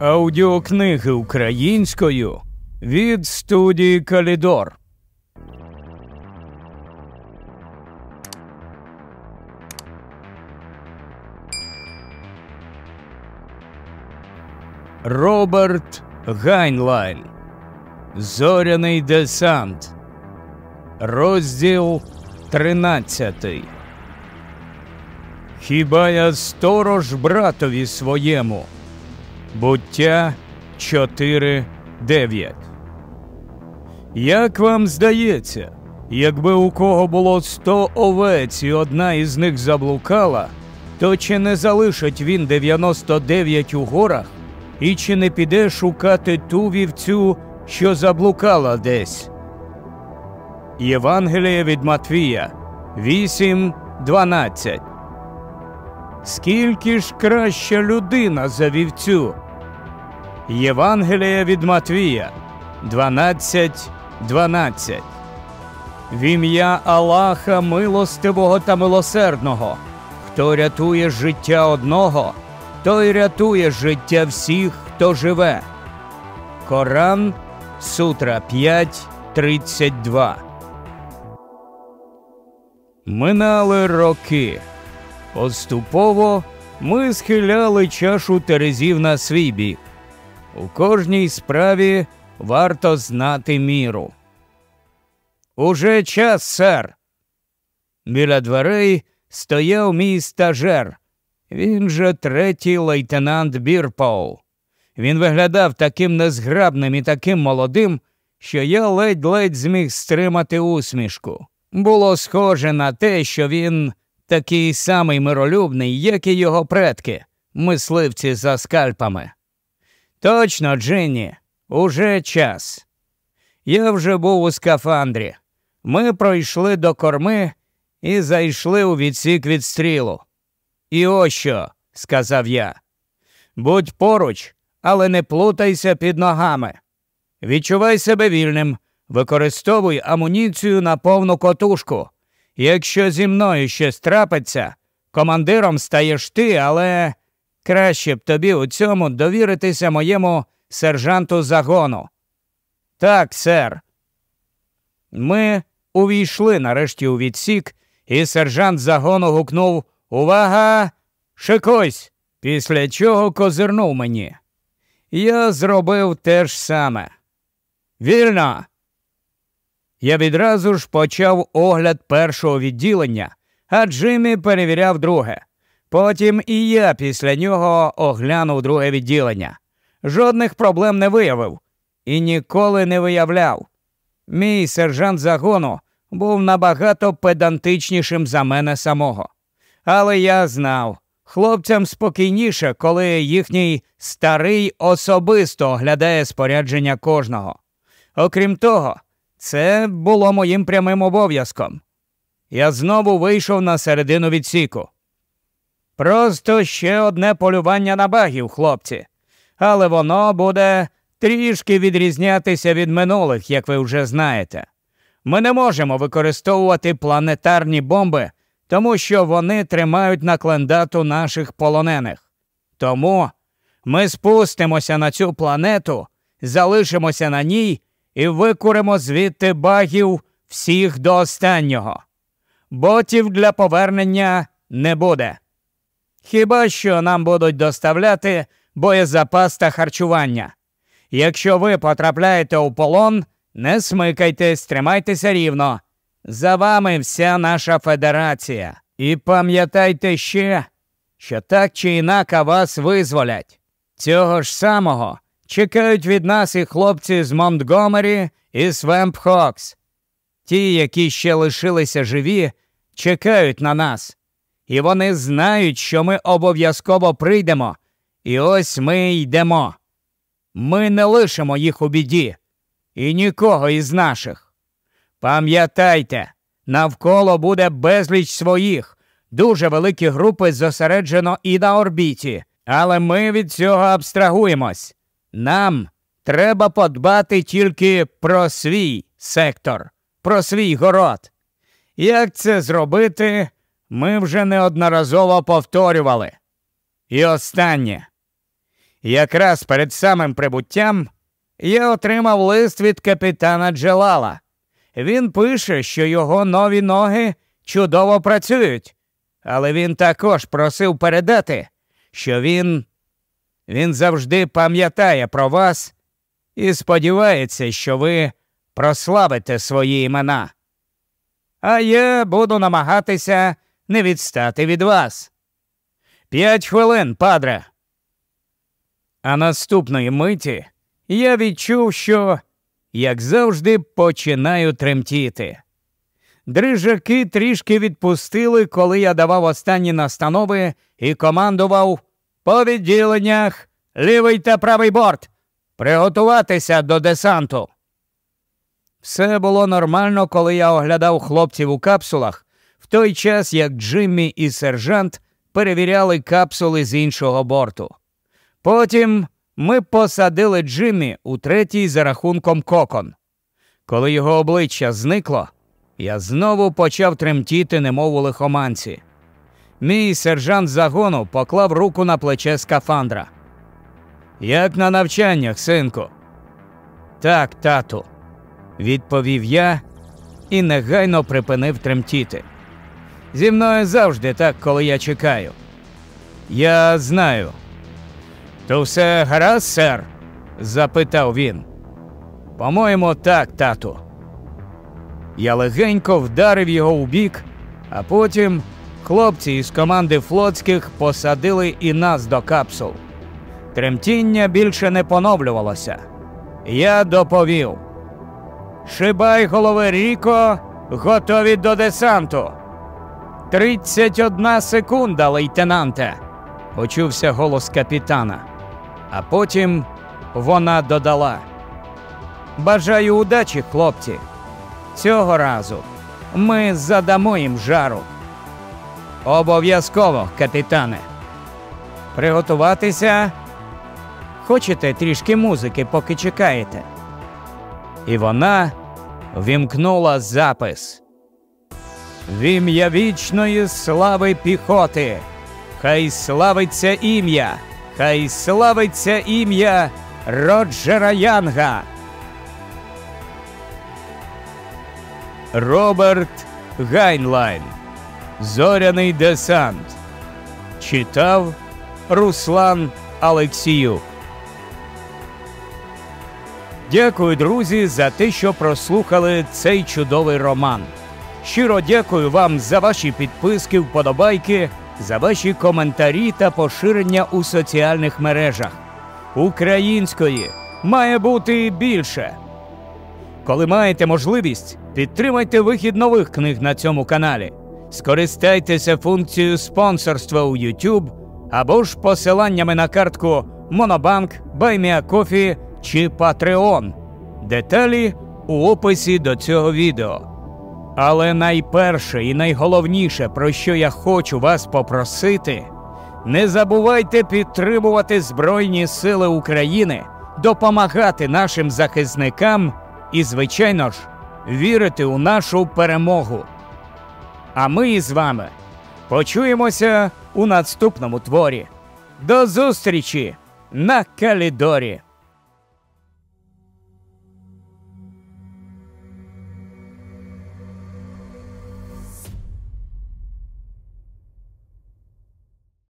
Аудіокниги українською від студії Калідор. Роберт Гайнлайн. Зоряний десант. Розділ 13. Хіба я сторож братові своєму? Буття 4.9 Як вам здається, якби у кого було сто овець і одна із них заблукала, то чи не залишить він 99 у горах і чи не піде шукати ту вівцю, що заблукала десь? Євангеліє від Матвія 8.12 Скільки ж краща людина за вівцю? Євангелія від Матвія 12.12 12. В ім'я Аллаха милостивого та милосердного, хто рятує життя одного, той рятує життя всіх, хто живе. Коран Сутра 5.32 Минали роки. Поступово ми схиляли чашу терезів на свій бік. У кожній справі варто знати міру. Уже час, сер. Біля дверей стояв мій стажер. Він же третій лейтенант Бірпоу. Він виглядав таким незграбним і таким молодим, що я ледь-ледь зміг стримати усмішку. Було схоже на те, що він такий самий миролюбний, як і його предки, мисливці за скальпами. Точно, Джинні, уже час. Я вже був у скафандрі. Ми пройшли до корми і зайшли у відсік від стрілу. І ось що, сказав я. Будь поруч, але не плутайся під ногами. Відчувай себе вільним, використовуй амуніцію на повну котушку. Якщо зі мною щось трапиться, командиром стаєш ти, але краще б тобі у цьому довіритися моєму сержанту загону. Так, сер. Ми увійшли нарешті у відсік, і сержант загону гукнув Увага! Шикуйсь! Після чого козирнув мені. Я зробив те ж саме. Вільно! Я відразу ж почав огляд першого відділення, а Джиммі перевіряв друге. Потім і я після нього оглянув друге відділення. Жодних проблем не виявив і ніколи не виявляв. Мій сержант загону був набагато педантичнішим за мене самого. Але я знав, хлопцям спокійніше, коли їхній старий особисто оглядає спорядження кожного. Окрім того, це було моїм прямим обов'язком. Я знову вийшов на середину відсіку. Просто ще одне полювання на багів, хлопці, але воно буде трішки відрізнятися від минулих, як ви вже знаєте. Ми не можемо використовувати планетарні бомби, тому що вони тримають на клендату наших полонених. Тому ми спустимося на цю планету, залишимося на ній і викуримо звідти багів всіх до останнього. Ботів для повернення не буде. Хіба що нам будуть доставляти боєзапас та харчування. Якщо ви потрапляєте у полон, не смикайтесь, тримайтеся рівно. За вами вся наша федерація. І пам'ятайте ще, що так чи інака вас визволять. Цього ж самого чекають від нас і хлопці з Монтгомері і Свемп Хокс. Ті, які ще лишилися живі, чекають на нас. І вони знають, що ми обов'язково прийдемо. І ось ми йдемо. Ми не лишимо їх у біді і нікого із наших. Пам'ятайте, навколо буде безліч своїх, дуже великі групи зосереджено і на орбіті, але ми від цього абстрагуємось. Нам треба подбати тільки про свій сектор, про свій город. Як це зробити, ми вже неодноразово повторювали. І останнє. Якраз перед самим прибуттям я отримав лист від капітана Джелала. Він пише, що його нові ноги чудово працюють, але він також просив передати, що він він завжди пам'ятає про вас і сподівається, що ви прославите свої імена. А я буду намагатися не відстати від вас. П'ять хвилин, падре. А наступної миті я відчув, що, як завжди, починаю тремтіти. Дрижаки трішки відпустили, коли я давав останні настанови і командував по відділеннях лівий та правий борт. Приготуватися до десанту. Все було нормально, коли я оглядав хлопців у капсулах, в той час як Джиммі і сержант перевіряли капсули з іншого борту. Потім ми посадили Джиммі у третій за рахунком кокон. Коли його обличчя зникло, я знову почав тремтіти, немов у лихоманці. Мій сержант загону поклав руку на плече скафандра. Як на навчаннях, синку? Так, тату, відповів я і негайно припинив тремтіти. Зі мною завжди так, коли я чекаю. Я знаю. То все гаразд, сер? запитав він. По-моєму, так, тату. Я легенько вдарив його у бік, а потім хлопці із команди флотських посадили і нас до капсул. Тремтіння більше не поновлювалося. Я доповів. Шибай голови Ріко, готові до десанту. Тридцять одна секунда, лейтенанте, почувся голос капітана. А потім вона додала. Бажаю удачі, хлопці. Цього разу ми задамо їм жару. Обов'язково, капітане. Приготуватися. Хочете трішки музики, поки чекаєте? І вона вімкнула запис. В ім'я вічної слави піхоти. Хай славиться ім'я, хай славиться ім'я Роджера Янга. Роберт Гайнлайн. Зоряний десант. Читав Руслан Алексіюк. Дякую, друзі, за те, що прослухали цей чудовий роман. Щиро дякую вам за ваші підписки, вподобайки, за ваші коментарі та поширення у соціальних мережах. Української має бути більше. Коли маєте можливість, підтримайте вихід нових книг на цьому каналі. Скористайтеся функцією спонсорства у YouTube або ж посиланнями на картку Monobank, BuyMeACoffee чи Patreon. Деталі у описі до цього відео. Але найперше і найголовніше, про що я хочу вас попросити, не забувайте підтримувати Збройні Сили України, допомагати нашим захисникам і, звичайно ж, вірити у нашу перемогу. А ми з вами почуємося у наступному творі. До зустрічі на Калідорі!